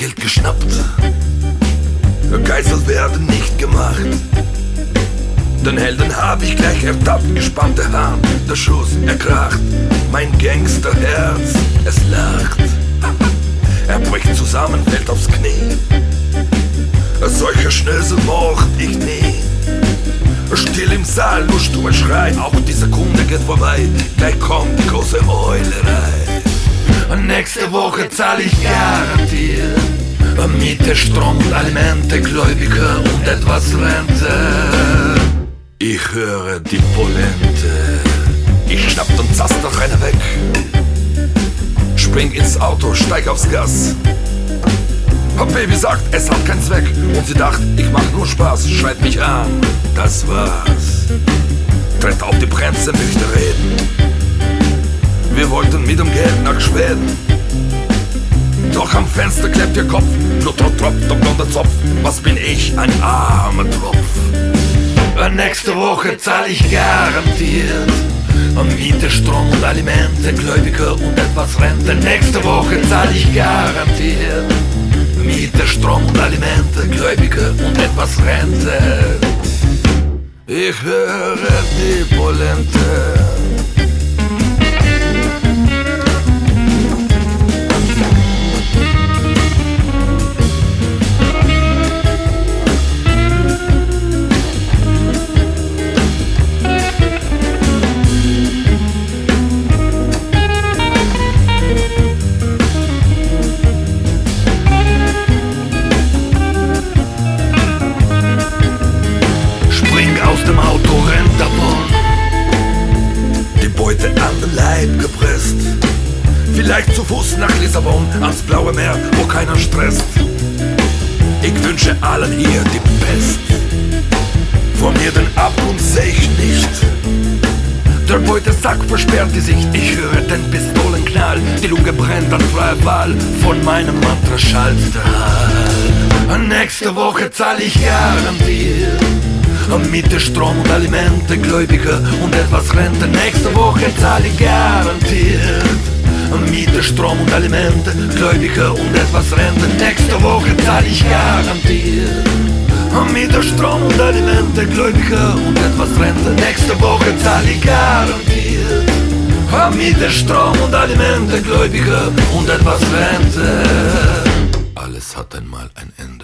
Geld geschnappt. Geisel werden nicht gemacht. Den Helden hab ich gleich ertappt, gespannte Hand, der Schuss erkracht. Mein Gangsterherz, es lacht. Er bricht zusammen, fällt aufs Knie. Solcher Schnösel mocht ich nie. Still im Saal, nur stummer Schrei, auch die Sekunde geht vorbei. Gleich kommt die große Heulerei. Und nächste Woche zahl ich garantiert. Miete, Strom und Alimente, Gläubiger und etwas Rente. Ich höre die Polente. Ich schnapp den Zaster einer weg. Spring ins Auto, steig aufs Gas. Baby sagt, es hat keinen Zweck. Und sie dacht, ich mach nur Spaß, schreit mich an. Das war's. Tritt auf die Bremse, möchte reden. Wollten mit dem Geld nach Schweden. Doch am Fenster klebt ihr Kopf, Blut tropft der blonde Zopf. Was bin ich, ein armer Tropf? Nächste Woche zahl ich garantiert. Miete, Strom und Alimente, Gläubiger und etwas Rente. Nächste Woche zahl ich garantiert. Miete, Strom und Alimente, Gläubiger und etwas Rente. Ich höre die Polente. Vielleicht zu Fuß nach Lissabon, ans blaue Meer, wo keiner stresst. Ich wünsche allen hier die Pest. Vor mir den Abgrund seh ich nicht. Der Beutesack versperrt die Sicht, ich höre den Pistolenknall. Die Lunge brennt an freier Wahl, von meinem Mantra schallt. Nächste Woche zahl ich garantiert. Miete, Strom und Alimente, Gläubiger und etwas Rente. Nächste Woche zahle ich garantiert. Miete, Strom und Alimente, Gläubiger und etwas Rente. Nächste Woche zahle ich garantiert. Miete, Strom und Alimente, Gläubiger und etwas Rente. Nächste Woche zahle ich garantiert. Miete, Strom und Alimente, Gläubiger und etwas Rente. Alles hat einmal ein Ende.